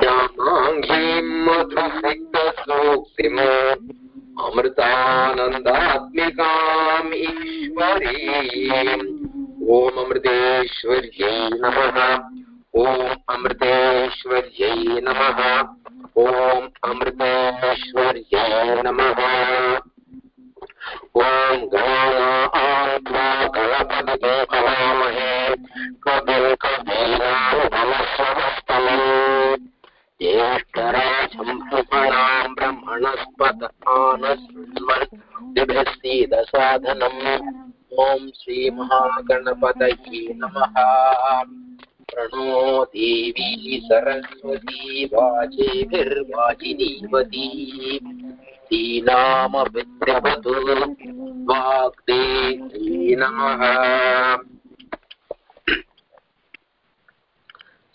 ज्ञानाङ्गीं मधुसिक्तसूक्तिम् अमृतानन्दात्मिकाम् ईश्वरीम् ॐ अमृतेश्वर्यै नमः। ॐ अमृतेश्वर्यै नमः। ॐ अमृतेश्वर्यै नमः ॐ उपणाम् ब्रह्मणस्पत आनस्मृतिभिस्सीदसाधनम् ॐ श्रीमहागणपतये नमः। प्रणो देवी सरस्वती वाचेभिर्वाचिनीवती दीनामभिद्रवतु वाग्देवी नमः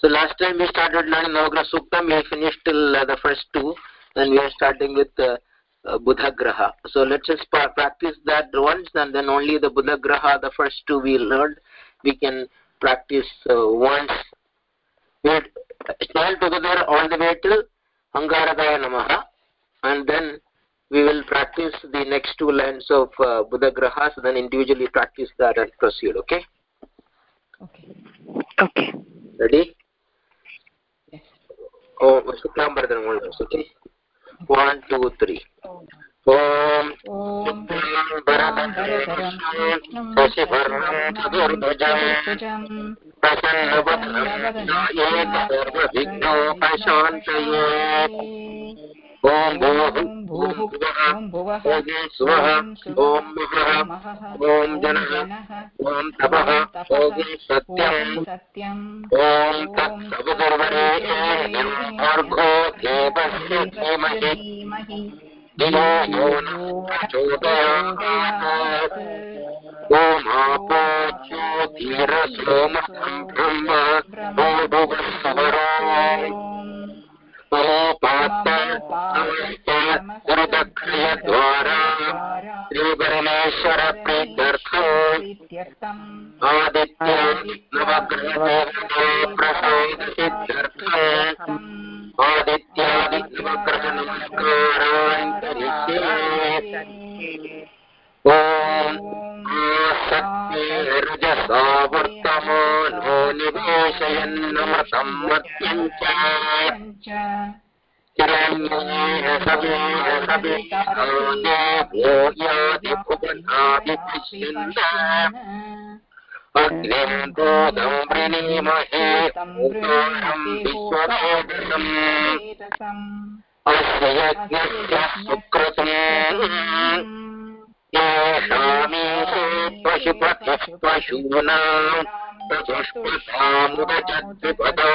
So last time we started learning Navagraha Suktam, we finished till uh, the first two, and we are starting with uh, uh, Buddha Graha. So let's just practice that once, and then only the Buddha Graha, the first two we learned, we can practice uh, once. We stand together all the way till Angaradaya Namaha, and then we will practice the next two lines of uh, Buddha Grahas, then individually practice that and proceed, okay? Okay. Okay. Ready? Oh, Shuklam Bharadhan, one verse, okay? One, two, three. ॐ शशिवर्णं चतुर्भुजं प्रसन्नवदनं सर्वविघ्नोपशान्तये ॐ भूः ॐ भुवः स्वः ॐ महः ॐ जनः ॐ तपः ॐ सत्यम् ॐ भर्गो देवस्य धीमहि धियो यो नः प्रचोदयात् ॐ आपो ब्रह्म ॐ भुवस्वरो ममोपात्त गुरुदक्षिणद्वारा श्रीपरमेश्वर प्रीत्यर्थम् आदित्यं नवग्रहदेवता प्रसादसिद्ध्यर्थम् आसक्तिर्जसा वर्तमानो निवेशयन्नमृतं मत्यं च अग्निं बोधं वृणीमहे ओकारं विश्ववेदसम् अस्य यज्ञस्य सुकृतम् पशूनां चतुष्पथामुदचत्रिपदा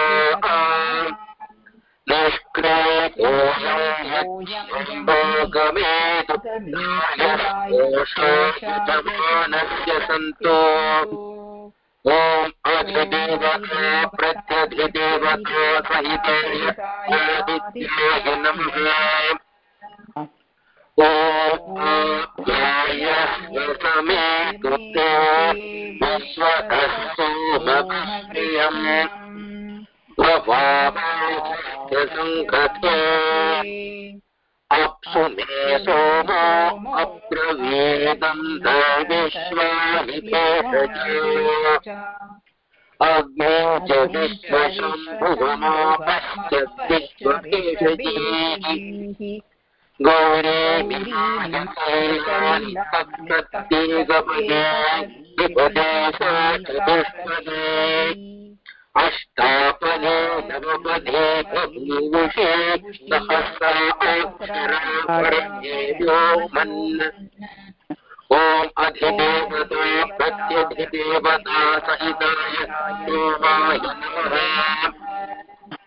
निष्क्रियतोषमेतुषायकोषायजमानस्य सन्तो ॐ अधिदेवता प्रत्यधिदेवता सहिताय ॐ आप्याय समेतुते विश्वतस्सोमप्रियम् प्रभावासङ्गते अप्सु मे सोमो अब्रवीदं विश्वानि अग्ने च विश्वशम्भुवमापश्च विश्वभेषजीः गौरी अष्टापदे नवपदे बभूवुषे सहस्राक्षरापरञ्जेभ्यो मन् ॐ अधिदेवता प्रत्यधिदेवता सहिताय सोमाय नमः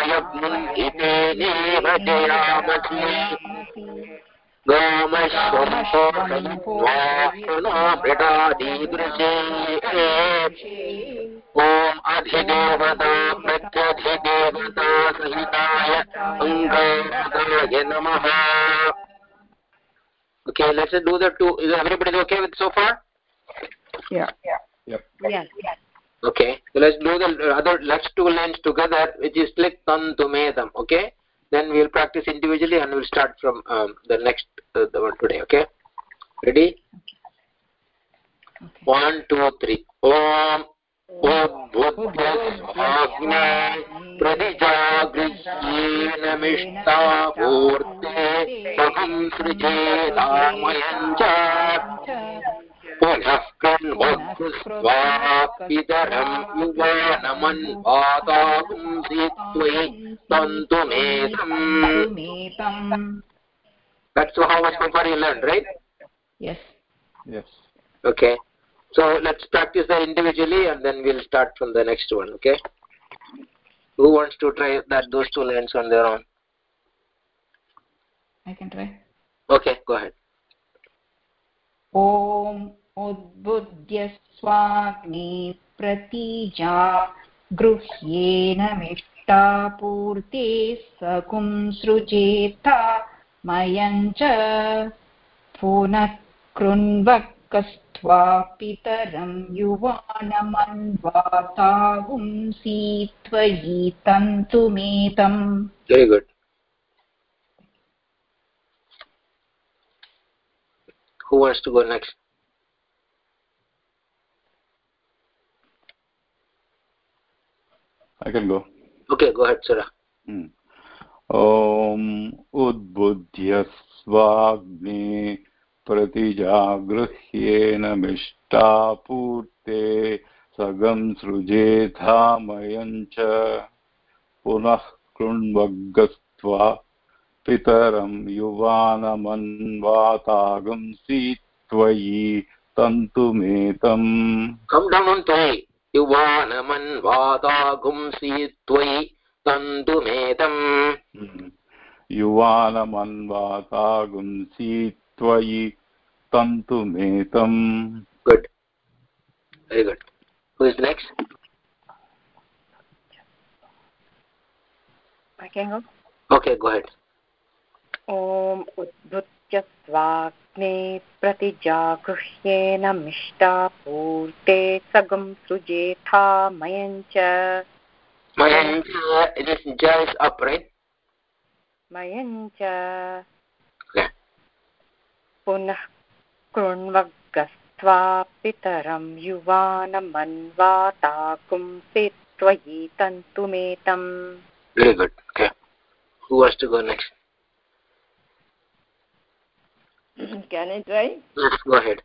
नामयग्निम् इतेनेव जयामसि गामश्वं पोषयित्वा मृडादीदृशे ॐ अधिदेवता प्रत्यधिदेवता सहिताय अङ्गाय नमः Okay, let's do the two. Is everybody okay with so far? Yeah. Yep. Yes. Okay, so let's do the other next two lines together, which is click tantumedam. Okay, then we'll practice individually and we'll start from um, the next uh, the one today. Okay, ready? Okay. One, two, three. Om उद्बुद्धस्वाग्ने प्रतिजागृह्येन मिष्टापूर्ते अहं सृजेदामयम् च पुनः कृण्वक्स्वा पितरं युवानमन्वातापुंसि त्वयि तन्तुमेतम् That's how much so far you learned, right? Yes. Yes. Okay. So let's practice that individually and then we'll start from the next one, okay? Who wants to try that those two lines on their own? I can try. Okay, go ahead. ॐ उद्बुद्ध्य स्वाग्नि प्रतीजा गृह्येन मिष्टापूर्ते सकुं सृजेता मयं च पुनः कृण्वक्कस्त्वा पितरं युवानमन्वाताहुंसि त्वयि तन्तुमेतम्. Who wants to go next? I can go. Okay, go ahead, Sura. Hmm. ॐ उद्बुद्ध्य स्वाग्ने प्रतिजागृह्येन मिष्टापूर्ते सगं सृजेधामयं च पुनः कृण्वग्गस्त्वा पितरं युवानमन्वातागंसि त्वयि तन्तुमेतम् युवानमन्वादागुंसि त्वयि तन्तुमेतम् युवानमन्वातागुंसि त्वयि तन्तुमेतम् Good. Very good. Who is next? I can go. Okay, go ahead. ॐ उद्भुत्य स्वाग्ने प्रतिजागृह्येन मिष्टापूर्ते सगं सृजेथा मयं च My this ja is up, right? मयं च पुनः कृण्वग्गस्त्वा पितरं युवानमन्वाताकुंसि त्वयि तन्तुमेतम् Very good. Okay. Who wants to go next? Can I try? Yes, go ahead.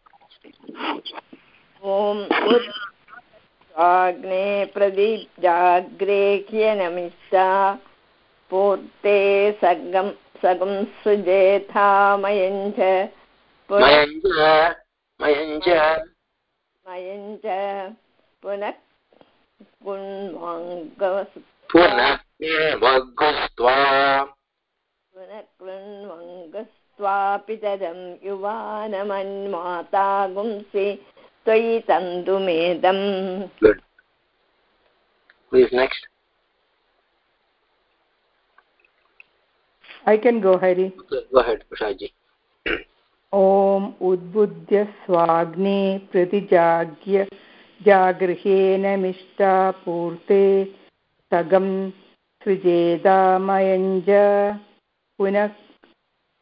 ॐ उत् आग्ने प्रदीप्जाग्रेह्य नमिष्टा पूर्ते सगं सगं सृजेथा मयं च पुनः पुनः पुनः कृण्वङ्गस्त्वा। पितरं युवानमन्माता गुंसि त्वयि तन्तुमेदम् Good. Who is next? I can go, Hari. Go ahead, Ushaji. ॐ उद्बुद्ध्य स्वाग्ने प्रतिजाग्य जागृहेन मिष्टापूर्ते सगं सृजेदामयञ्ज पुनः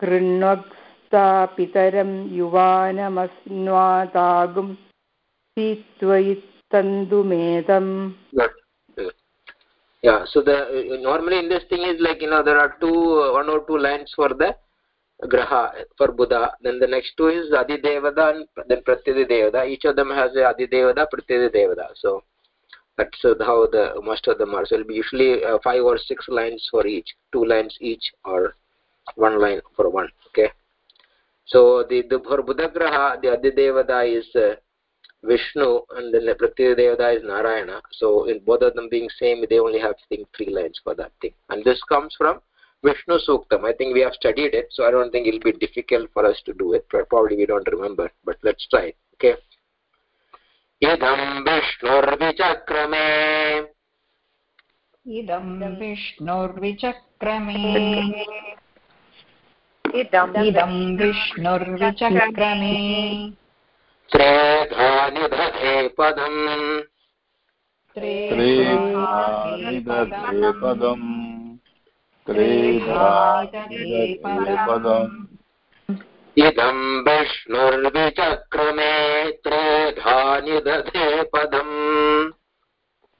कृण्वक्स्तापितरं युवानमस्न्वातागुं त्वयि तन्तुमेदम् Good. Good. Yeah, so the uh, normally in this thing is like you know there are two uh, one or two lines for the graha for Buddha. Then the next two is Adi Devada and then Pratyadi Devada. Each of them has a Adi Devada, Pratyadi Devada. So that's uh, how the most of them are. So it'll be usually uh, five or six lines for each, two lines each, or one line for one okay so the, the for buddhagraha the adidevada is uh, vishnu and then the pratyadevada is narayana so in both of them being same they only have think three lines for that thing and this comes from vishnu suktam i think we have studied it so i don't think it'll be difficult for us to do it but probably we don't remember but let's try it okay इदं विष्णुर्विचक्रमे इदं विष्णुर्विचक्रमे इदम् इदं विष्णुर्विचक्रमे त्रेधा निदधे पदम् त्रेधानिदधे पदम् त्रेधानिदधे पदम् इदं विष्णुर्विचक्रमे त्रेधा निदधे पदम्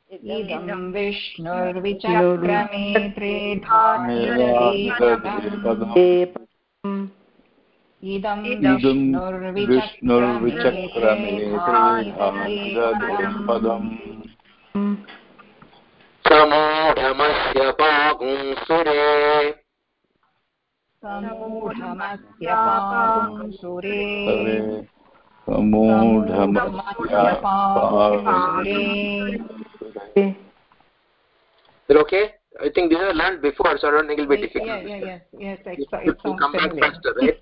इदं विष्णुर्विचक्रमे पदम् इदं समूढमस्य पागुंसुरे समूढमस्य पागुंसुरे समूढमस्य Is okay? I think these are learned before, so I don't think it'll be yeah, difficult. Yeah, yeah, yeah, yes, it, It it sounds come familiar. back faster, right?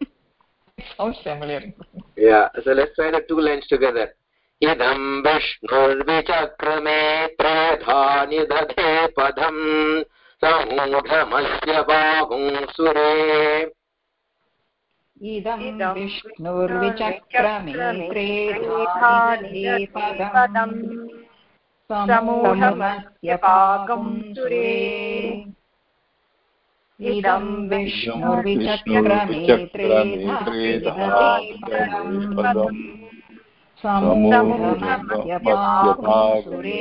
Sounds familiar. Yeah, so let's try the two lines together. इदं विष्णुर्विचक्रमे त्रेधा निदधे पदम् समूढमस्य बाहुंसुरे इदं इदं विष्णुर्विचक्रमे त्रेधा निदधे पदम् पदम् समूढमस्य पागुंसुरे इदं विष्णुर्विचक्रमे त्रेधा निदधे पदम् समूढमस्य पागुंसुरे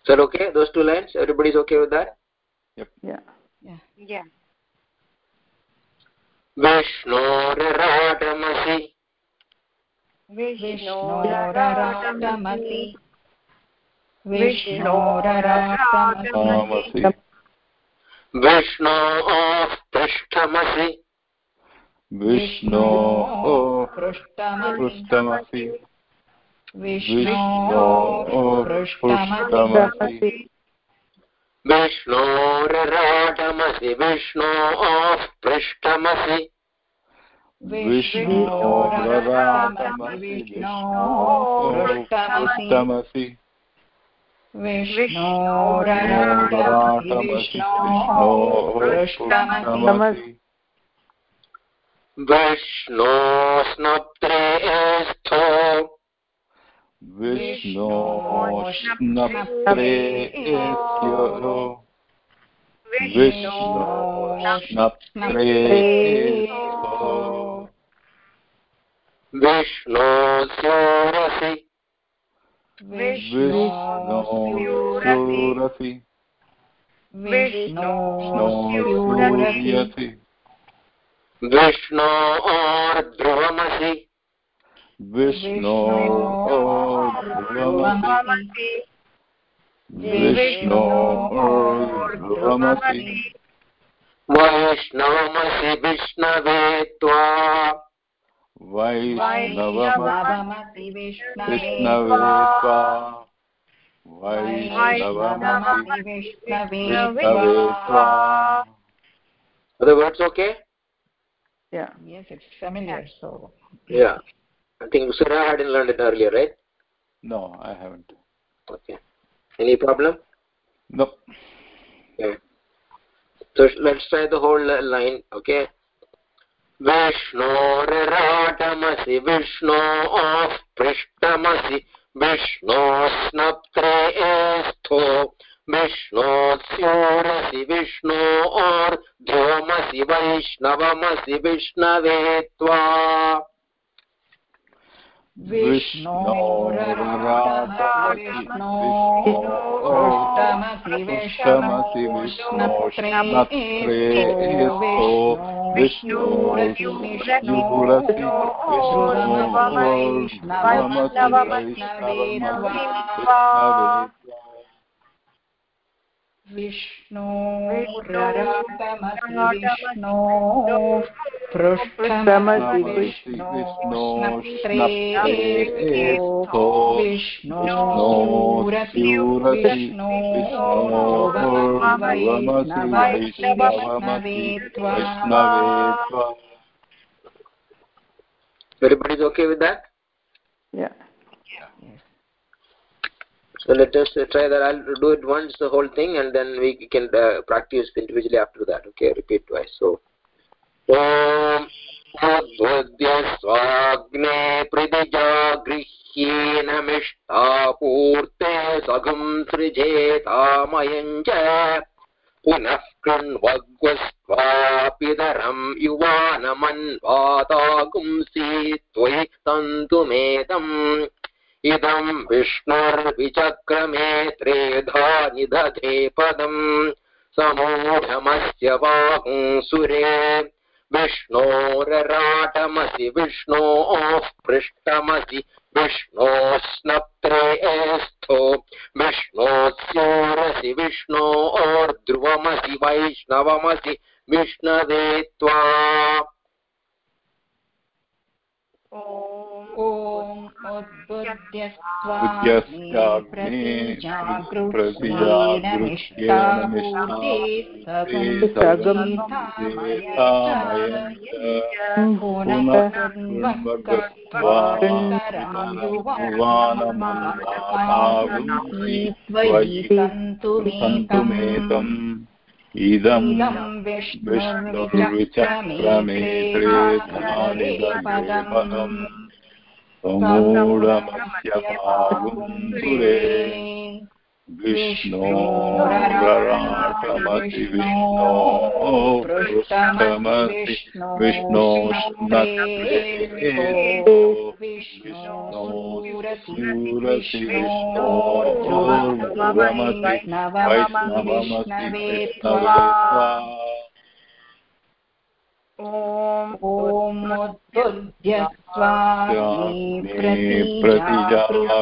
Is that okay? Those two lines? Everybody's okay with that? Yeah. Yeah. विष्णोरराटमसि विष्णोरराटमसि विष्णोरराटमसि विष्णोः पृष्ठमसि विष्णोः पृष्ठमसि विष्णोः पृष्ठमसि विष्णोरराटमसि विष्णोः पृष्ठमसि विष्णोररामसि विष्णोः पृष्ठमसि विष्णोरराटमसि विष्णोः पृष्ठमसि विष्णो स्नप्त्रेस्थो विष्णोष्णप्रेस्यो विष्णोष्णप्रेस्यो विष्णोस्योरसि। विष्णोस्यूरसि। विष्णोस्यूरसि। विष्णोर्ध्रुवमसि विष्णोर्ध्रुवमसि विष्णोर्ध्रुवमसि वैष्णवमसि विष्णवे त्वा। वैष्णवमसि वैष्णवमसि विष्णवे विष्णवे त्वा वैष्णवमसि वैष्णवमसि विष्णवे विष्णवे त्वा Are the words okay? Yeah. Yes, it's familiar, so. Yeah. I think Sura hadn't learned it earlier, right? No, I haven't. Okay. Any problem? Nope. Okay. So let's try the whole uh, line, okay? विष्णोरराटमसि विष्णोः पृष्ठमसि सूरसी विष्णो विष्णोर्ध्रुवमसि वैष्णवमसि विष्णवे त्वा। विष्णोरराटमसि पृष्ठमसि विष्णुरसि विष्णुरसि विष्णोर्ध्रुवमसि वैष्णवमसि विष्णवे त्वा विष्णोररागमसि विष्णो पृष्ठमसि पृष्ठमसि विष्णो विष्णो स्नप्त्रेस्थो विष्णो विष्णोरसि विष्णो ध्रुवमसि वैष्णवमसि विष्णवे त्वा वैष्णवे त्वा everybody is okay with that? Yeah. So let us uh, try that i'll do it once the whole thing and then we can uh, practice individually after that okay repeat twice so ॐ उद्बुद्ध्य स्वाग्ने प्रतिजागृह्येनमिष्टापूर्ते सगं सृजेतामयं च पुनः कृण्वग्वस्त्वापितरं युवानमन्वातागुंसि त्वयि तन्तुमेतम् इदं विष्णुर्विचक्रमे त्रेधा निदधे पदम् समूढमस्य वाहुंसुरे विष्णोरराटमसि विष्णोः पृष्ठमसि विष्णोस्नप्त्रेस्थो विष्णोस्योरसि विष्णोर्ध्रुवमसि वैष्णवमसि विष्णवे त्वा ॐ उद्बुद्ध्यस्त्वाग्ने प्रतिजागृह्येनमिष्टापूर्ते सगं पुनः कृण्वक्त्वा त्वयि सन्तुमेतम् इदं विष्णुर्विचक्रमे त्रेधानिदधे पदम् समूढमस्य पागुंसुरे विष्णोरराटमसि विष्णो पृष्ठमसि विष्णोष्णप्रेतो विष्णोसूरसि विष्णोर्ध्रुवमसि वैष्णवमसि विष्णवे त्वा ॐ प्रतिजागृह्येन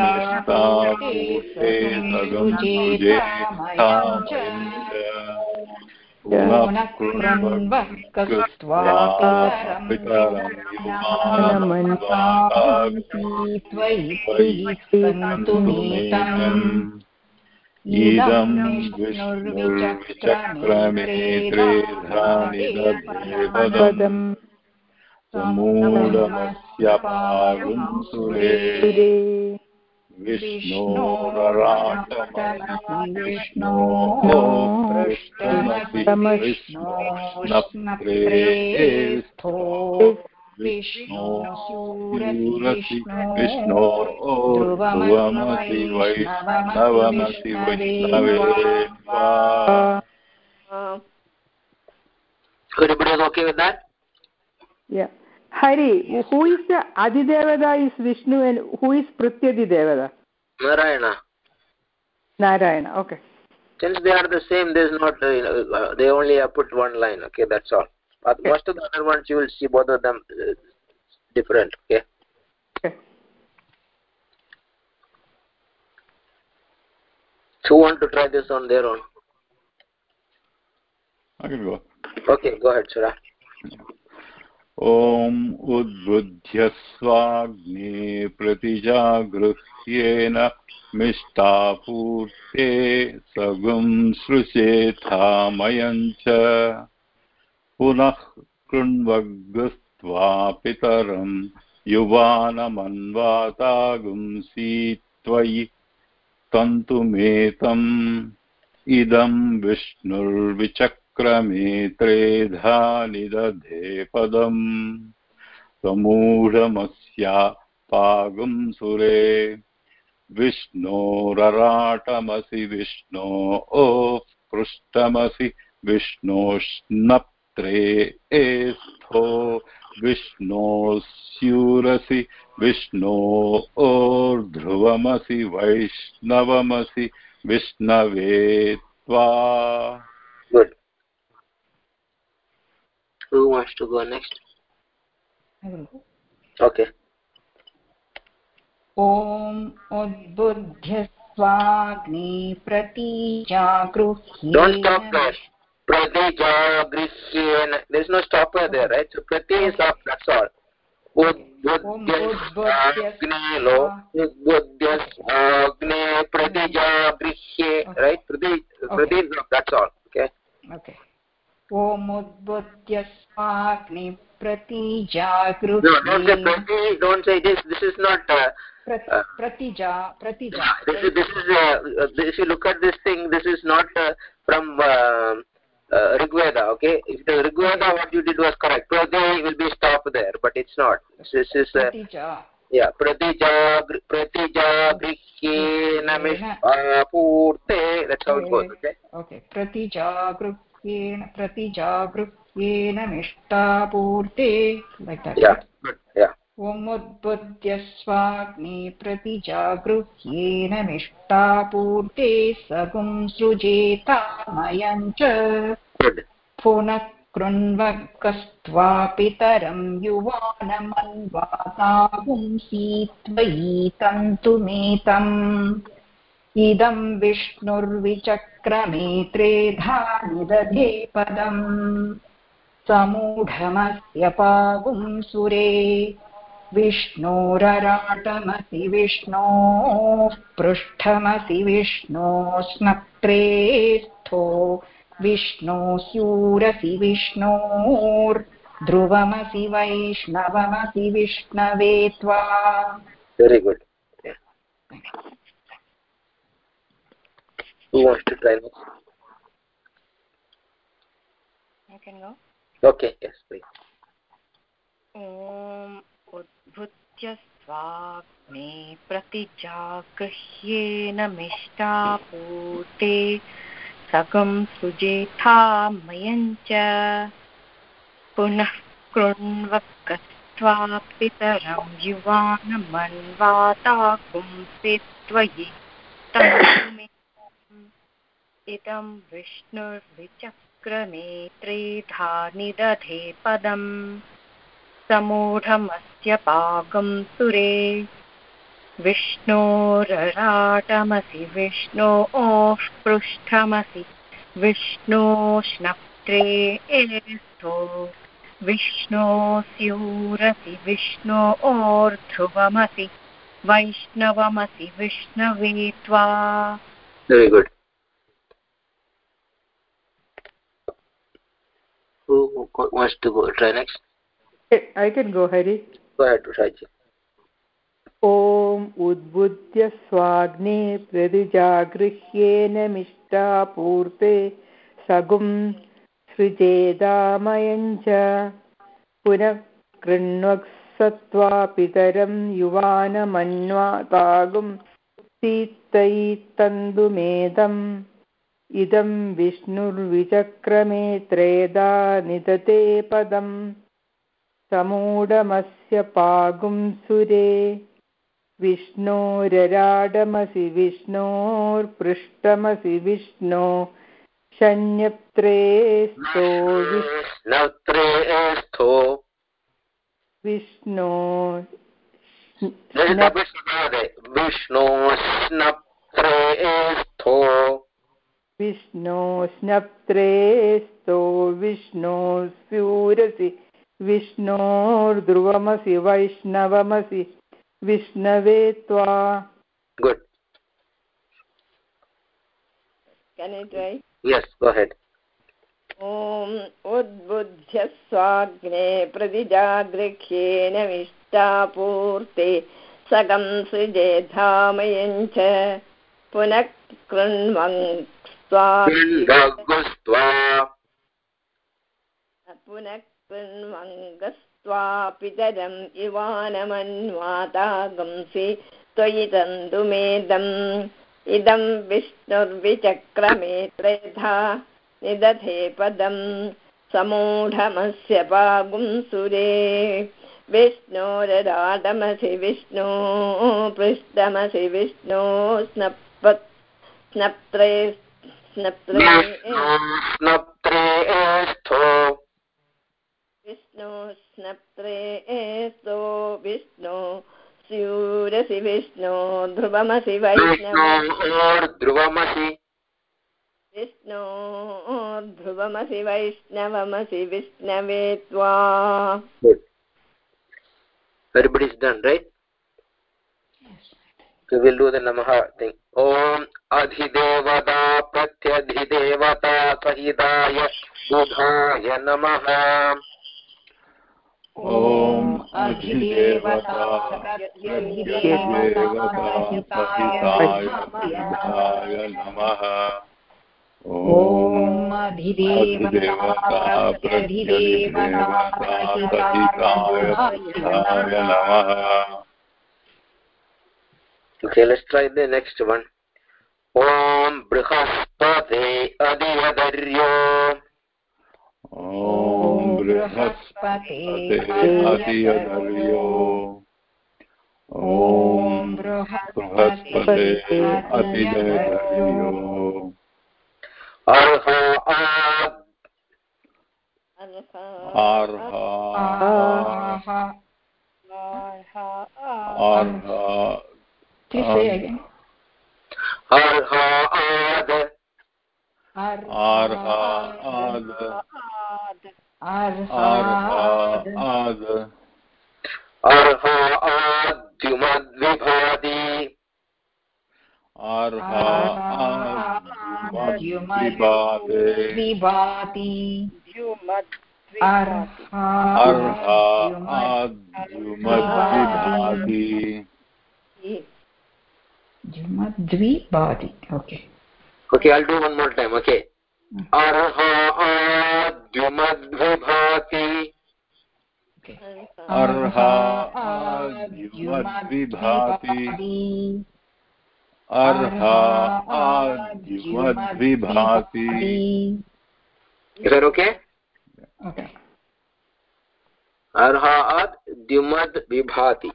मिष्टापूर्ते सगं सुजेतामयं च पुनः कृण्वक्त्वापितरं त्वयि सन्तुमेतम् इदं विष्णुर्विचक्रमे त्रेधानि दधे पदम् समूढमस्य पागुंसुरे विष्णोरराटमसि विष्णो पृष्ठमसि विष्णोष्णप्रेस्थो विष्णोसूरसि विष्णो ध्रुवमसि वैष्णवमसि वैष्णवे त्वा everybody is okay with that Yeah. Hari, who is the Adidevada is Vishnu and who is Pratyadi Devada? narayana Narayana. Okay. since they are the same there's not uh, uh, they only have put one line okay that's all but Okay. most of the other ones you will see both of them uh, different okay Okay. who want to try this on their own I can go. okay go ahead sura ॐ उद्बुद्ध्य स्वाग्ने प्रतिजागृह्येन मिष्टापूर्ते सगुं सृचेथामयं च पुनः कृण्वग्स्त्वा पितरं युवानमन्वातागुंसि त्वयि तन्तुमेतम् इदं विष्णुर्विचक्रमे त्रेधा निदधे पदम् समूढमस्या पागुं सुरे विष्णोरराटमसि विष्णो ओ पृष्ठमसि विष्णोष्णप्त्रे एस्थो विष्णोस्यूरसि विष्णो ओर्ध्रुवमसि वैष्णवमसि विष्णवे त्वा। Who wants to go next? Okay. ॐ उद्बुद्ध्य स्वाग्ने प्रतीजागृह्ये Don't stop there. Pratijagrihyena. There's no stopper there, right? So prati is up, that's all. Udbuddhyasagni Udbuddhyasagni Pratijagrihye. Right? Prati, prati is up, that's all. Okay? Okay. ओमुद्बुद्ध्य स्वाग्नि No, don't say प्रतीजागृह्ये prati, don't say this. This is not... Uh, प्रति- Pratija Pratija this is this is uh, uh, if you look at this thing this is not uh, from uh, uh, Rigveda, okay? If the Rigveda what you did was correct, Pradhi will be stopped there, but it's not. This is uh, yeah, Pratija Pratija Grihyena uh, Purte. That's how it goes, okay? Okay. Pratija Grihyena Pratija Grihyena Mishta Purte. Like that. Yeah. Yeah. ओमुद्बुद्ध्य स्वाग्नि प्रतिजागृह्येन मिष्टापूर्ते सगुं सृजेतामयं च। पुनः कृण्वकस्त्वा पितरं युवानमन्वातागुंसि त्वयि तन्तुमेतम् इदं विष्णुर्विचक्रमे त्रेधा निदधे पदम्। समूढमस्य पागुं सुरे। विष्णोरराटमसि विष्णोः पृष्ठमसि विष्णो स्नप्त्रेस्थो विष्णो स्यूरसि विष्णोर्ध्रुवमसि वैष्णवमसि विष्णवे त्वा। Very good. Yeah who wants to try next I can go. okay yes please. ॐ उद्भुत्य स्वाग्ने प्रतिजागृह्येन मिष्टापूते सकं सृजेथामयं च। पुनः कृण्वकस्त्वा पितरं युवानमन्वातागुंसि त्वयि इदं विष्णुर्विचक्रमे त्रेधा निदधे पदम्। समूढमस्य पाकं सुरे। विष्णोरराटमसि विष्णोः पृष्ठमसि विष्णोष्णप्त्रे एस्थो विष्णोस्यूरसि विष्णोर्ध्रुवमसि वैष्णवमसि विष्णवे त्वा। Who who wants to go, try next? I can go, Hari. go ahead Raji ॐ उद्बुद्ध्य स्वाग्ने प्रतिजागृह्येन मिष्टापूर्ते सगुं सृजेदामयं च। पुनः कृण्वक्सत्वा पितरं युवानमन्वातागुं सीत्तैतन्दुमेदम् इदं विष्णुर्विचक्रमे त्रेधा निदते पदम्। समूढमस्य पागुं सुरे विष्णोरराडमसि विष्णोर्पृष्ठमसि विष्णो शन्यप्त्रेस्थो विष्- Navtreestho. विष्णो There is double shakara there. Vishnu snaptreestho. विष्णो विष्णो स्यूरसि विष्णोर्ध्रुवमसि वैष्णवमसि विष्णवे त्वा Good. Can I try? Yes, go ahead. ॐ उद्बुद्ध्य स्वाग्ने प्रतिजागृह्येन विष्टापूर्ते सगं सृजेधामयं च पुनः कृण्वं Gagustva. पुनः कृण्वङ्गस्त्वा पितरम् इवानमन्वातागंसि त्वयि तन्तुमेदम् इदं विष्णुर्विचक्रमे त्रेधा निदधे पदम्। समूढमस्य पागुंसुरे विष्णोरराडमसि विष्णो, पृष्ठमसि विष्णो स्नप्पत् स्नप्त्रे स्नप्त्रे एस्तो विष्णु स्यूरसि विष्णो ध्रुवमसि वैष्णव विष्णोर्ध्रुवमसि विष्णो ध्रुवमसि वैष्णवमसि विष्णवे त्वा Good. Everybody's done, right? So we'll do the Namaha thing. Om Adhidevata Pratyadhidevata Sahidaya Budhaya Namaha. ॐ अधिदेवता प्रत्यधिदेवता सहिताय बुधाय नमः ॐ अधिदेवता प्रत्यधिदेवता सहिताय बुधाय नमः Okay, let's try the next one. Om Brihaspate Adhiyadaryo. ॐ बृहस्पते अतियदर्यो ॐ बृहस्पते अर्हा Please say again. Arha Ad अर्हाद्युमद्विभवति अर्हाद्युमद्विभाति अर्हाद्युमद्विभाति okay okay I will do one more time okay अर्हा द्युमद्विभाति अर्हाद्युमद्विभाति अर्हाद्युमद्विभाति रुके अर्हाद् द्युमद्विभाति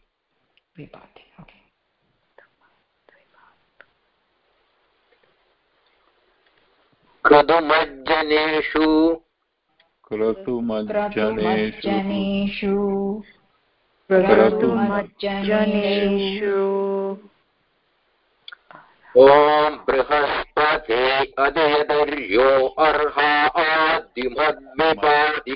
कृदुमज्जनेषु okay. Kradumajjaneshu. क्रतुमज्जनेषु क्रतु मज्जनेषु ॐ बृहस्पते अदयदर्यो अर्हा आद्युमद्विपादि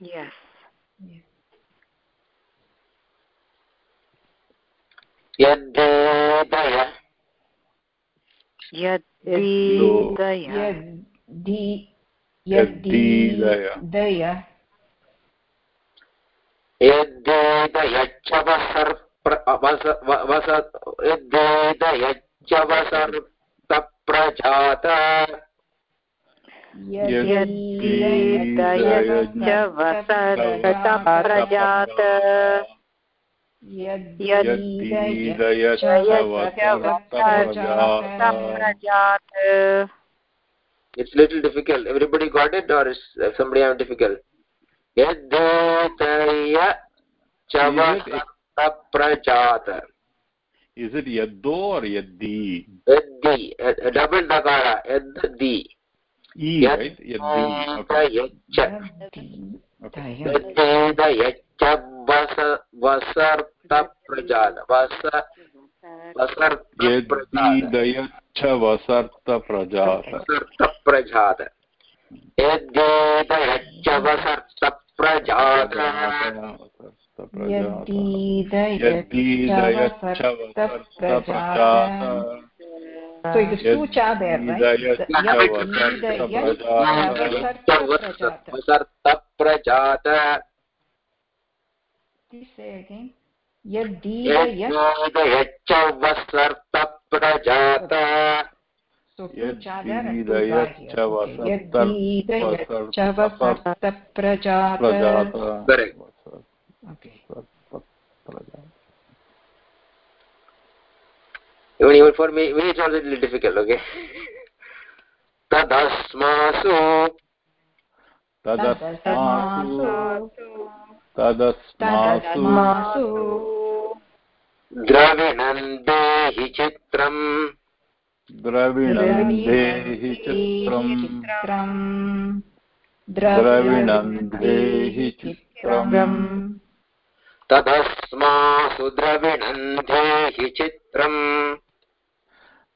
Yes. यद्वेदय यद्दीदय यद्दि यद्दीदय यद्दीदय यद्वेदयच्च वसर् वस वस यद्वेदयच्च वसर्तप्रजात यद्दीदयश्च वसर्तप्रजात It's little difficult. Everybody got it or is somebody having difficult? Is it- वसर्तप्रजात Is it yaddo or yaddi? यद्दि डबल दकार यद्दि E, right? Yaddi. Okay. So it is two cha there, right? वसर्तप्रजात Please say again. Yadidayach. यद्वेदयच्च वसर्तप्रजात So two cha there and two यद्दीदयच्च ga here. Okay. वसर्त- Yadidayach वसर्त- वसर्तप्रजात. प्रजात Correct. Even even for me me it's also a little difficult okay? Tadasmasu. तदस्मासु तदस्मासु द्रविणं देहि चित्रम् द्रविणं देहि चित्रम् चित्रम् द्रविणं देहि चित्रम् तदस्मासु द्रविणं देहि चित्रम्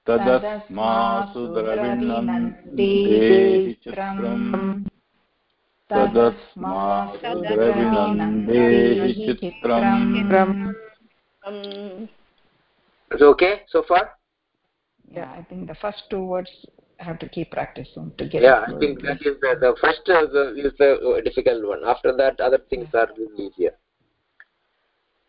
तदस्मासु द्रविणं देहि चित्रम् तदस्मासु द्रविणं देहि चित्रम् Um, is it okay so far yeah i think the first two words have to keep practicing to get yeah it i think that is the, the first uh, the, is the uh, difficult one after that other things are really easier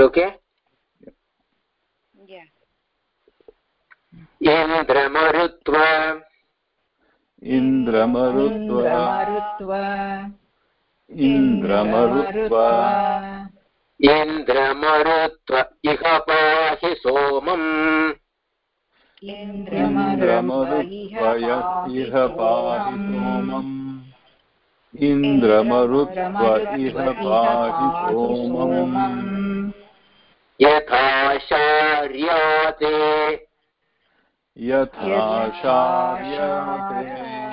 okay Yeah. इन्द्रमरुत्वा इन्द्रमरुत्वा इन्द्रमरुत्वा इन्द्रमरुत्वा इह पाहि सोमम् इन्द्रमरुत्वा इह पाहि सोमम् इन्द्रमरुत्वा इह पाहि सोमम् यथा शार्याते यथा शार्याते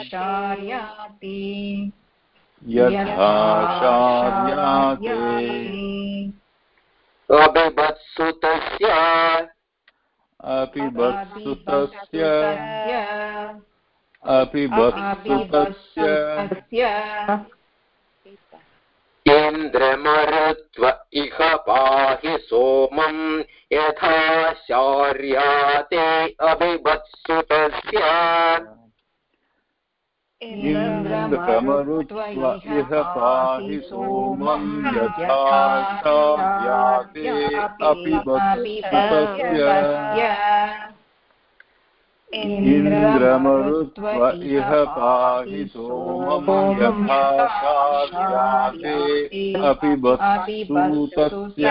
शार्याति यथा शार्याते अबिभत्सु तस्य अपि इन्द्रमरुत्व इह पाहि सोमम् यथा शार्याते अबिभत्सु तस्य इन्द्रमरुत्व इह पाहि सोमम् यथा शार्याते अपि वत्सु तस्य इन्द्रमरुत्व इह पाहि यथा शार्याते अपि वत्सु तस्य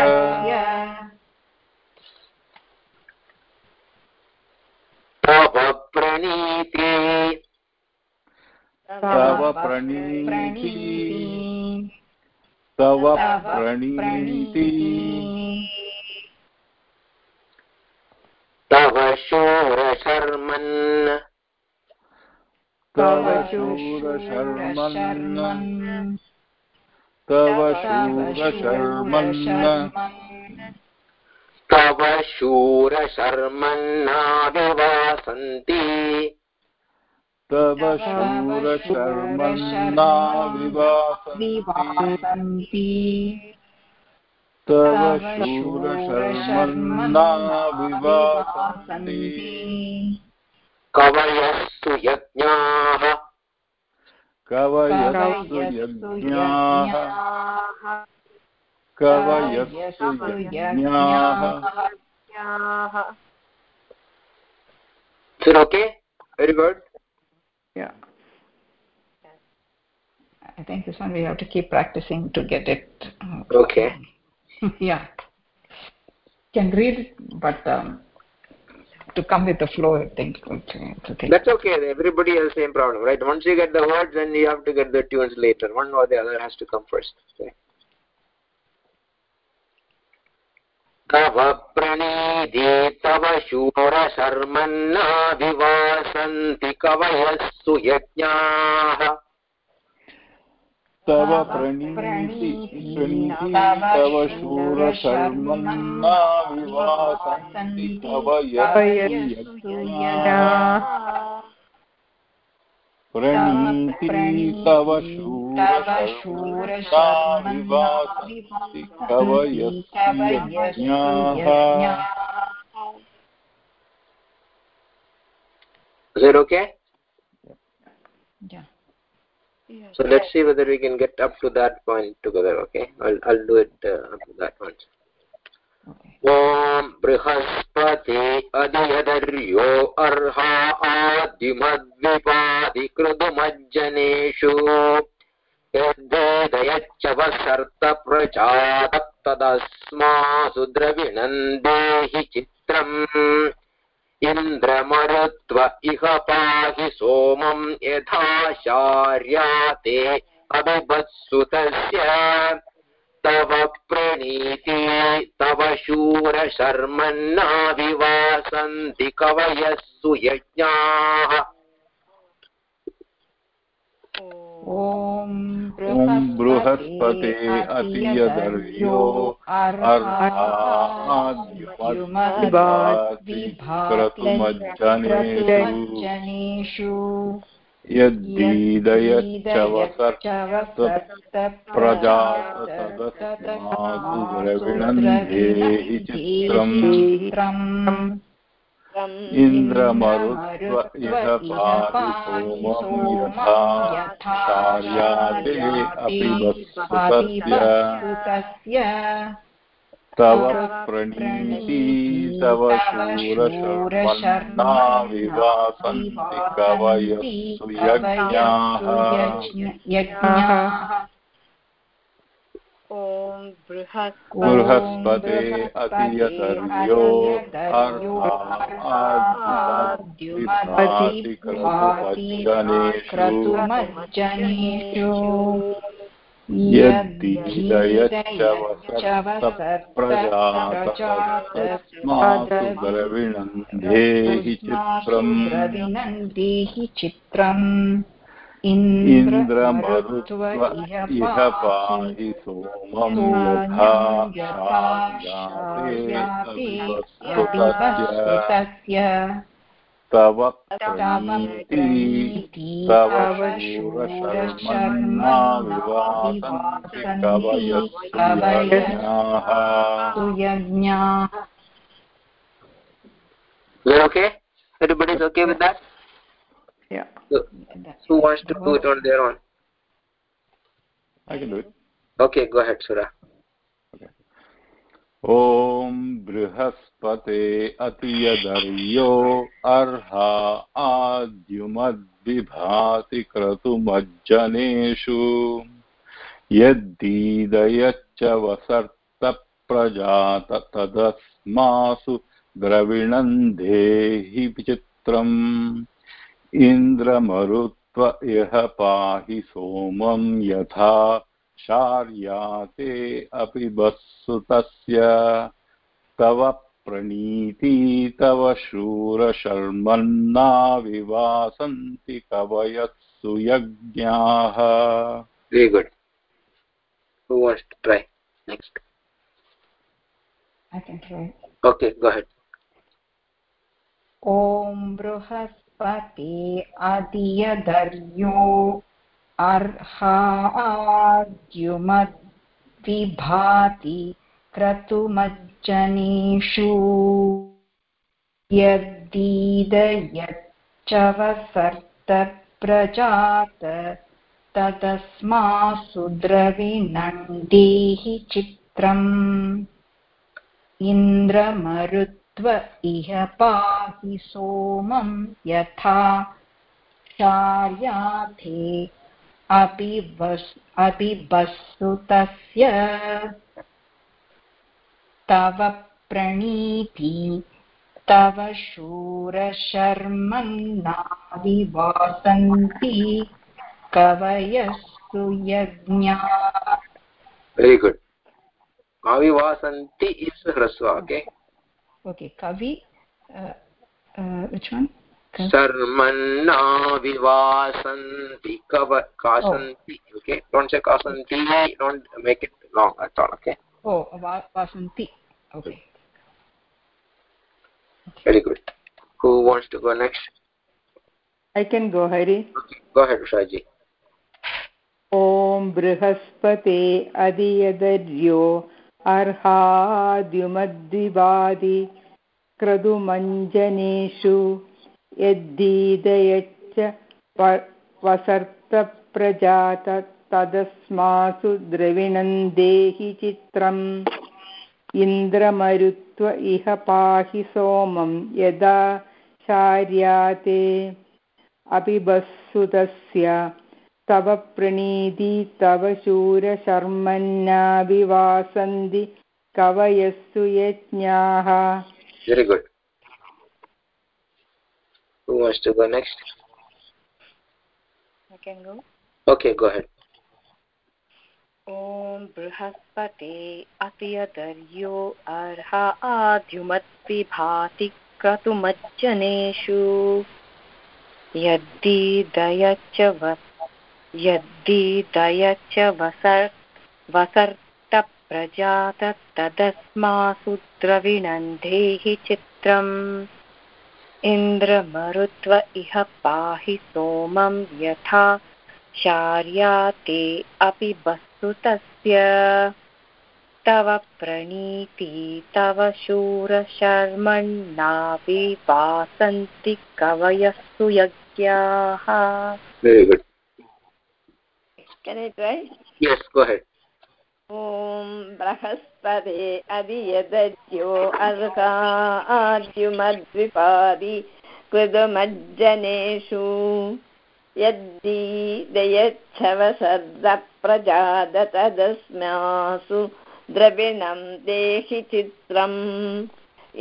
तव प्रणीति। तव प्रणीति। तव प्रणीति। तव शूरशर्मन्। तव शूरशर्मन्। तव शूरशर्मन्। तव शूरशर्मन्नाविवासन्ति तव शूरशर्मन्ना विवासन्ति तव शूरशर्मन्ना विवासन्ति कवयस्तु यज्ञाः कवयस्तु यज्ञाः कवयस्तु यज्ञाः Is it okay? Very good. yeah I think this one we have to keep practicing to get it. uh, Okay. yeah. Can read it, but um, to come with the flow, I think okay. it's okay. That's okay. Everybody has the same problem, right? Once you get the words, then you have to get the tunes later. One or the other has to come first. Okay. तव प्रणीति तव शूरशर्मन्ना विवासन्ति कवयस्सु यज्ञाः तव प्रणीति प्रणीति तव शूरशर्मन्ना विवासन्ति तव प्रणीति तव शूरशर्मन्ना विवासन्ति तव यज्ञाः is it okay? Yeah. so let's see whether we can get up to that point together okay i'll i'll do it uh, up to that once okay ॐ बृहस्पते अधियदर्यो अर्हा आदिमद्विपादिकृतुमज्जनेषु यद्वेदयच्च वसर्तप्रजातप्तदस्मासु द्रविणन्देहि चित्रम् इन्द्रमरुत्व इह पाहि सोमम् यथाचार्याते अभिवत्सुतस्य। तव प्रणीति तव शूरशर्मन्नाभिवासन्ति कवयः सुयज्ञाः ॐ बृहस्पते अतियदर्यो अर्हाद्युमद्विभातिक्रतुमज्जनेषु जनेषु यद्दीदयच्च वसर्त प्रजातदस्मासु द्रविणन्धेहि चित्रम् इन्द्रमरुत्व इह पाहि सोमं यथा अपि वत्सुतस्य तव प्रणीति तव शूरशर्मन्ना विवासन्ति कवयः सुयज्ञाः यज्ञाः ॐ बृहस्पते अतियदर्यो अर्हाद्युमद्विभातिक्रतुमज्जनेषु क्रतुमज्जनेषु यद्दीदयच्च वसर्तप्रजातस्मासु द्रविणन्धेहि चित्रम्। द्रविणन्देहि चित्रम्। इन्द्रमरुत्व इह पाहि सोमं यथा तव प्रणीति तव is that okay? Everybody's okay with that? Yeah. so, who wants to do it on their own I can do it. okay go ahead sura ॐ बृहस्पते अतियदर्यो अर्हा आद्युमद्विभाति क्रतुमज्जनेषु यद्दीदयच्च वसर्तप्रजात तदस्मासु द्रविणन्धेहि विचित्रम् इन्द्रमरुत्व इह पाहि सोमं यथा शार्याते अपि वत्सुतस्य तव प्रणीति तव शूरशर्मन्ना विवासन्ति कवयः सुयज्ञाः very good. Who wants to try next? I can try. okay go ahead. ॐ बृहस्पते अधियदर्यो अर्हाद्युमद्विभाति क्रतुमज्जनेषु। यद्दीदयच्च वसर्तप्रजात तदस्मासु द्रविणन्देहि चित्रम् इन्द्रमरुत्व इह पाहि सोमं यथा शार्याथे अपि वस् अपि वस्तुतस्य तव प्रणीति तव शूरशर्मन्नादिवासन्ति कवयस्तु यज्ञा। Very good. avivasanti is hrasva okay? okay kavi uh, uh, which one sarmanna vivasanti kava kasanti okay don't say kasanti don't make it long at all okay oh va- vasanti okay very good who wants to go next I can go, Hari. okay go ahead ushaji ॐ बृहस्पते अधियदर्यो अर्हाद्युमद्विवादि क्रतुमञ्जनेषु यद्दीदयच्च वसर्तप्रजात तदस्मासु द्रविणं देहि चित्रम् इन्द्रमरुत्व इह पाहि सोमं यदा शार्याते अपिबस्सुतस्य तव प्रणीति तव शूरशर्मन्नाभिवासन्ति कवयस्सु यज्ञाः Very good. Who wants to go next? I can go. Okay, go ahead. ॐ बृहस्पते अर्ह आद्युमद्विभाति क्रतुमज्जनेषु यद्दीदयच्च वस् यद्दीदयच्च वसर् वसर्तप्रजात तदस्मासु द्रविणन्धेहि चित्रम्। इन्द्रमरुत्व इह पाहि सोमं यथा शार्याते अपि वस्तु तव प्रणीति तव शूरशर्मण्णापि वासन्ति कवयस्तु यज्ञाः। Very good. Can I try? Yes, go ahead. ॐ बृहस्पते अधियदज्यो अर्काद्युमद्विपादि कृतमज्जनेषु यद्दीदयच्छवसर्दप्रजादतदस्मासु द्रविणं देहि चित्रम्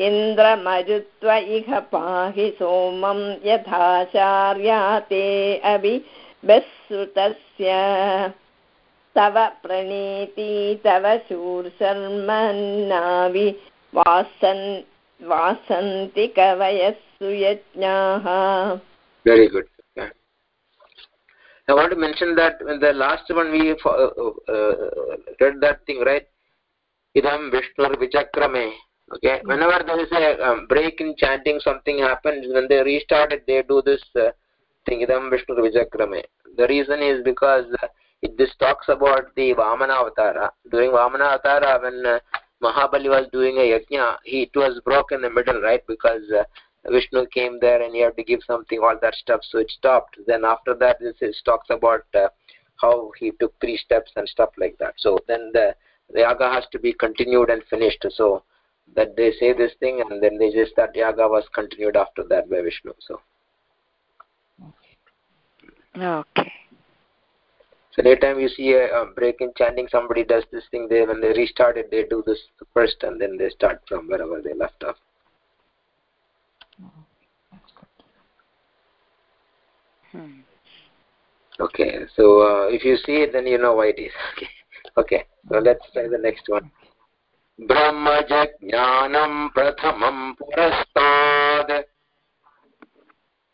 इन्द्रमरुत्व इह पाहि सोमं यथाचार्याते अभि बस्सुतस्य तव प्रणीति तव शूर्शर्मन्नावि वासन् वासन्ति कवयस्सु यज्ञाः Very good. Yeah. I want to mention that in the last one we uh, uh, read that thing, right? Idam Vishnur Vichakrame. Okay. Whenever there is a um, break in chanting, something happens. When they restart it, they do this uh, thing. Idam Vishnur Vichakrame. The reason is because it, this talks about the Vamana Avatara. During Vamana Avatara, when uh, Mahabali was doing a yajna, he, it was broke in the middle, right? Because uh, Vishnu came there and he had to give something, all that stuff, so it stopped. Then after that, this is, talks about uh, how he took three steps and stuff like that. So then the, the yaga has to be continued and finished. So that they say this thing and then they just that yaga was continued after that by Vishnu. So Okay. so anytime you see a, a break in chanting, somebody does this thing. They when they restart it, they do this first and then they start from wherever they left off. Hmm. Okay, so uh, if you see it, then you know why it is. Okay, okay. So let's try the next one. ब्रह्मजज्ञानं प्रथमं पुरस्ताद् प्रथमं पुरस्तात् ब्रह्म ब्रह्मज्ञानं प्रथमं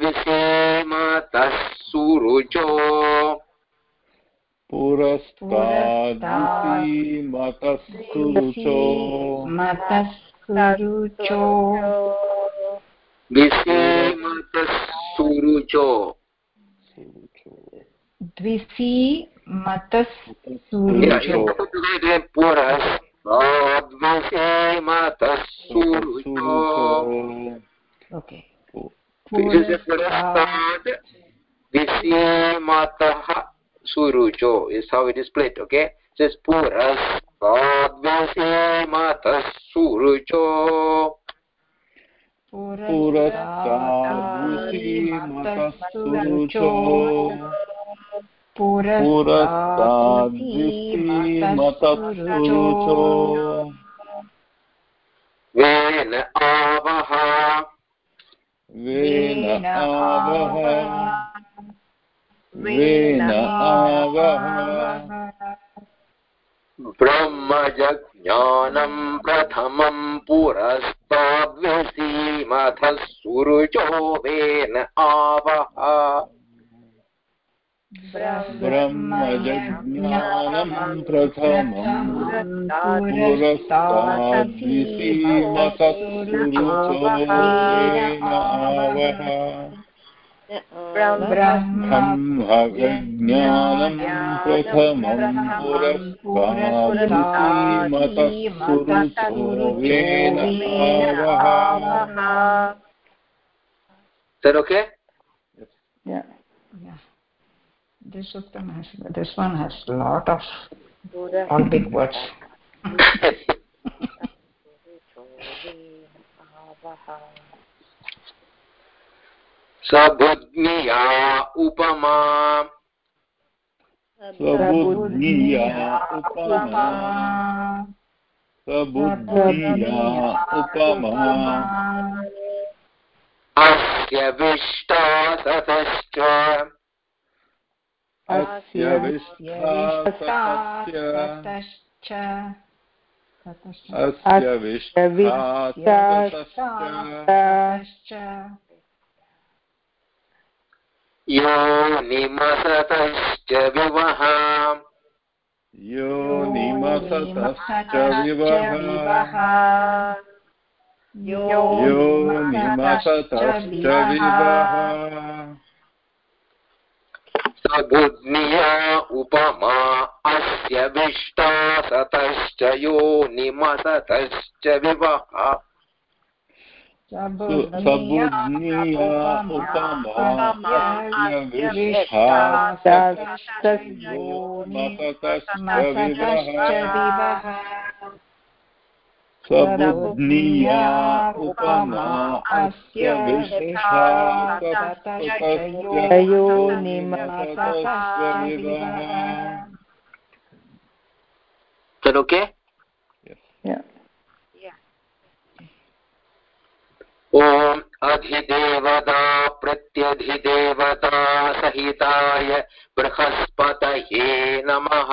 विसेमतः सुरुचो पुरस्ताद्विसीमतस्तुरुचो मतस्कुरुचो विसेमतः सुरुचो द्विसी मतस्सुरुचो Yeah, you put together पुरस्ताद्विसेमतः सुरुचो okay This is a purastad visematah surucho is how it is split, okay? It says purastad visematah surucho. avaha वेन आवह। वेन आवह। brahmajajnanam ब्रह्मजज्ञानम् प्रथमम् पुरस्ताद्विसीमथः सुरुचो वेन आवः ब्रह्मजज्ञानम् प्रथमम् पुरस्ताद्विसीमतः सुरुचो वेन आवः ब्रह्मज्ञानम् प्रथमम् पुरस्ताद्विसीमतः सुरुचो वेन आवः Is that okay? Yeah. This Uttam has, this one has lot of all big words. सबुद्निया उपमा सबुद्धिया उपमा सबुद्धिया उपमा अस्य विष्टासतश्च अस्य विष्ठासतस्य अस्य विष्ठासतश्च यो निमसतश्च विवः यो निमसतश्च विवः यो निमसतश्च विवः सबुद्निया उपमा अस्य विष्टासतश्च यो निमसतश्च विवः सबुद्धिया उपमा सबुद्धिया उपमा अस्य ॐ अधिदेवता प्रत्यधिदेवता सहिताय बृहस्पतये नमः।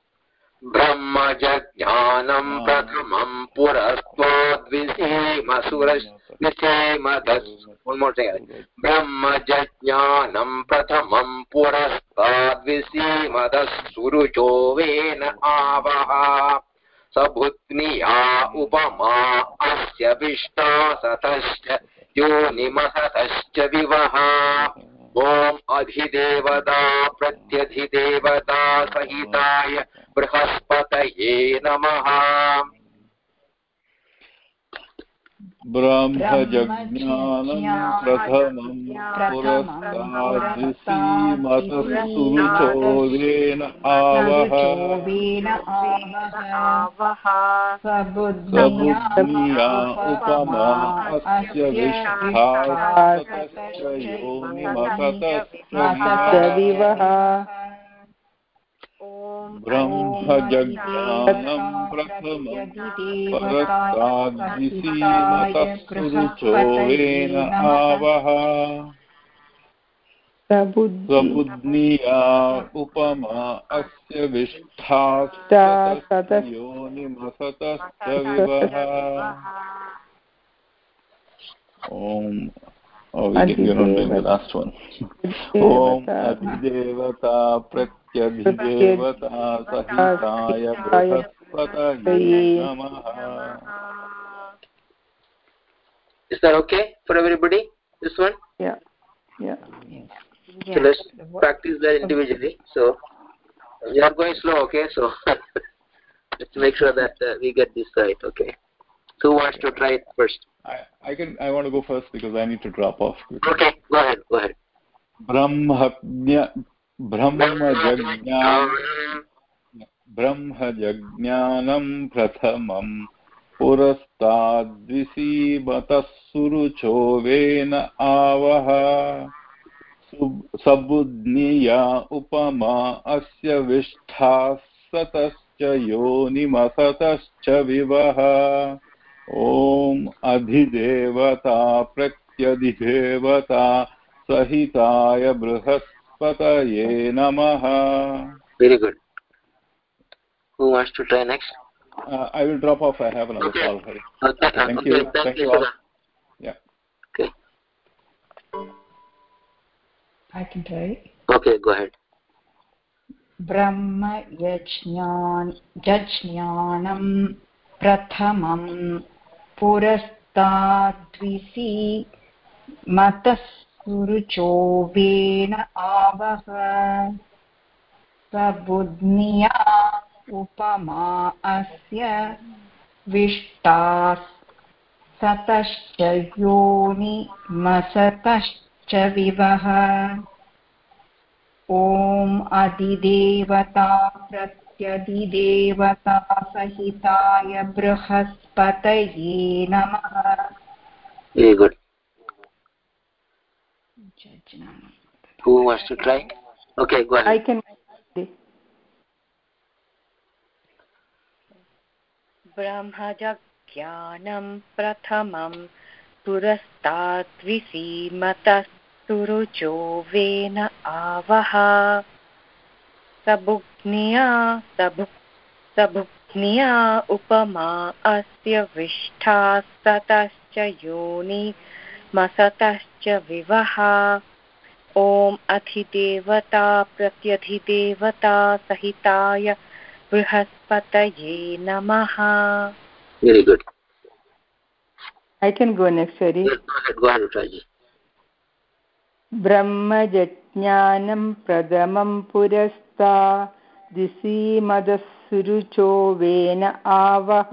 ब्रह्मजज्ञानम् प्रथमम् पुरस्त्वाद्विसीमसुरविसीमधस् One more thing. ब्रह्मजज्ञानम् प्रथमम् पुरस्ताद्विसीमधः सुरुचो वेन आवः सबुद्निया उपमा अस्य विष्टासतश्च योनिमसतश्च विवः ॐ अधिदेवता प्रत्यधिदेवता सहिताय बृहस्पतये नमः। ब्रह्मजज्ञानम् प्रथमम् पुरस्ताद्विसीमतः सुरुचो वेन आवः सबुद्धिया उपमा अस्य विष्ठासतश्च योनिमसतश्च विवः ब्रह्मजज्ञानम् प्रथमम् परस्ताद्विसीमतः सुरुचो वेन आवः सबुद्धिया उपमा अस्य विष्ठास्ततश्च विवः ॐ Oh, we can, you're not doing the last one. ॐ अधिदेवता प्रत्यधिदेवता सहिताय बृहस्पतये नमः Is that okay for everybody? This one? Yeah. Yeah. So let's practice that individually. So we are going slow, okay? So let's make sure that uh, we get this right, okay? So who wants to try it first? I, I can I want to go first because I need to drop off. Okay, go ahead, go ahead. ब्रह्मज्ञ ब्रह्मजज्ञान ब्रह्मजज्ञानं प्रथमं पुरस्ताद्विसीमतः सुरुचोवेन आवह सबुद्निया उपमा अस्य विष्ठा सतश्च योनिमसतश्च विवः ॐ अधिदेवता प्रत्यधिदेवता सहिताय बृहस्पतये नमः Very good. Who wants to try next? Uh, I will drop off. I have another Okay. call. Hari. Okay, Thank okay, you. Thank, Thank you. you all. Yeah. Okay. I can try. Okay, go ahead. ब्रह्म यज्ञान् यज्ञानं प्रथमं पुरस्ताद्विसि मतः आवह। सबुद्निया उपमा अस्य विष्टास् सतश्च योनिमसतश्च विवः ॐ अधिदेवता प्रत्यधिदेवता सहिताय बृहस्पतये नमः Very good. Who wants to try? Okay, go I can ब्रह्मजज्ञानं प्रथमं पुरस्ताद्विसीमतः सुरुचो when आवह सबुग्निया सबु सबुग्निया उपमा अस्य विष्ठा सतश्च योनि मसतश्च विवः ॐ अधिदेवता प्रत्यधिदेवता सहिताय बृहस्पतये नमः Very good. I can go next, Hari. Yes, go ahead, go ahead, Raji. ब्रह्मजज्ञानं प्रथमं पुरस्ता दिसीमदसुरुचो वेन आवह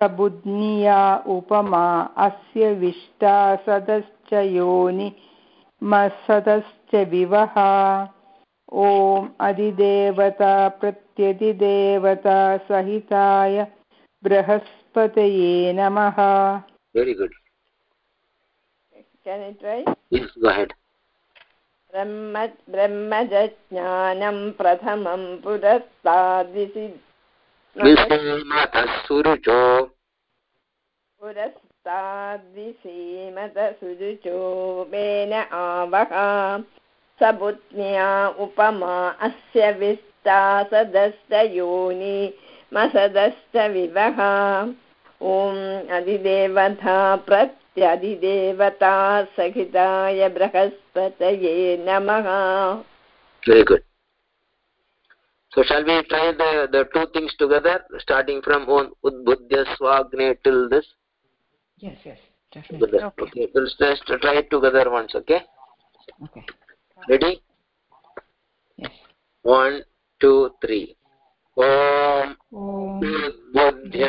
सबुद्निया उपमा अस्य विष्टा सदश्च योनि मसदश्च विवः ॐ अधिदेवता प्रत्यधिदेवता सहिताय बृहस्पतये नमः Very good. Can I try? Yes, go ahead. ब्रह्म ब्रह्मजज्ञानं प्रथमं पुरस्तादिसि सुरुचो पुरस्ताद्विसीमतसुरुचो वेन आवह सबुत्न्या उपमा अस्य विस्ता सदस्त योनि मसदश्च विवः ॐ अधिदेवता प्रत्यधिदेवता सहिताय बृहस्पतये नमः Very good. So shall we try the, the two things together, starting from Un- Udbudya Swagne till this? Yes, yes, definitely. Together. Okay. We'll just try it together once, okay? Okay. Ready? Yes. One, two, three. ॐ ॐ बुद्ध्य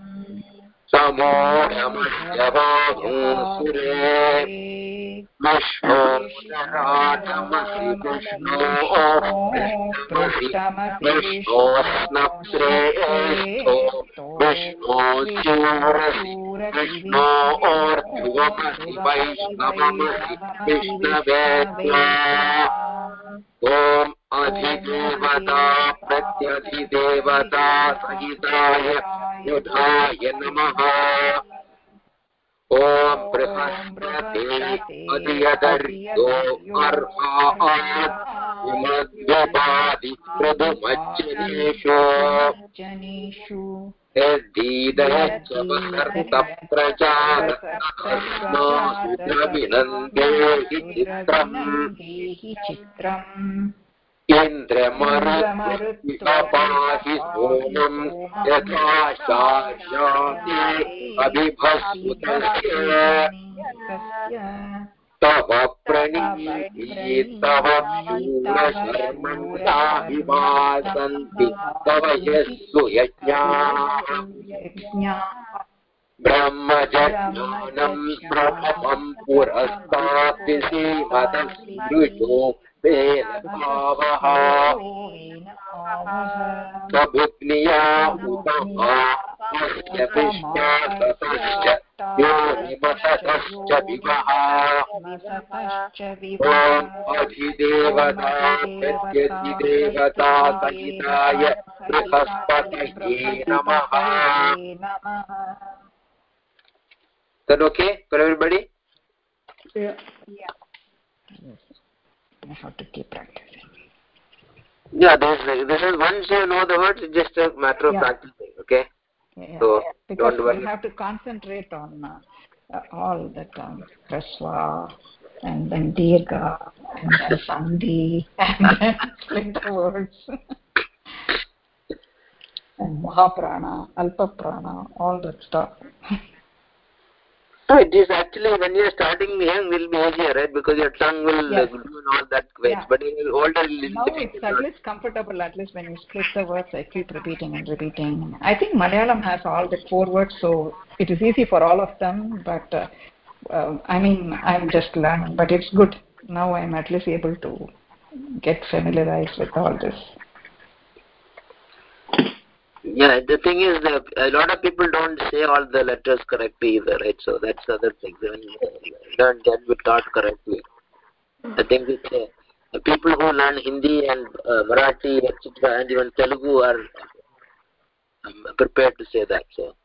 समोढमस्य बाहुसुरे विष्णो राजमसि विष्णो विष्णोस्नप्रेष्ठो विष्णोश्चूरसि विष्णोर्ध्वमसि वैष्णवमसि विष्णवे त्वा ॐ अधिदेवता प्रत्यधिदेवता सहिताय युधाय नमः। ॐ बृहस्पते अधियदर्यो अर्हात् विमद्यपादिप्रदुमज्जनेषु जनेषु यद्दीदयच्च वसर्त प्रजातस्मासुद्रविनन्देहि चित्रम्। चित्रम् इन्द्रमरुत्पाहि सोमं यथा शास्याति अभिभस्मुतस्य। तव प्रणीति, तव शूरशर्मन्ताभिवासन्ति तव यस्सु यज्ञा। ब्रह्मजज्ञानं प्रभवं पुरस्तात् तेन भावः स्वभुग्निया उपमा अस्य विष्णा विवः ॐ अधिदेवता प्रत्यधिदेवता सहिताय बृहस्पतये नमः that okay for everybody? Yeah. I have to keep practicing. yeah this this is once you know the words it's just a matter of Yeah. practicing okay Yeah, So, because don't worry. we have to concentrate on uh, uh, all the um, Hraswa and then Dirga and then Sandhi and then split the words. and Mahaprana, Alpa Prana, all that stuff. no it is actually when you are starting young will be easier right because your tongue will Yes. uh, do all that weight Yeah. but in older Now it's at least comfortable, at least when you split the words, I keep repeating and repeating. I think Malayalam has all the four words, so it is easy for all of them, but uh, uh, I mean, I'm just learning, but it's good. Now I'm at least able to get familiarized with all this. Yeah the thing is that a lot of people don't say all the letters correctly either right? So that's the other thing. When you learn that be taught correctly. I think it's uh, the people who learn hindi and uh, marathi etc and even telugu are um, prepared to say that so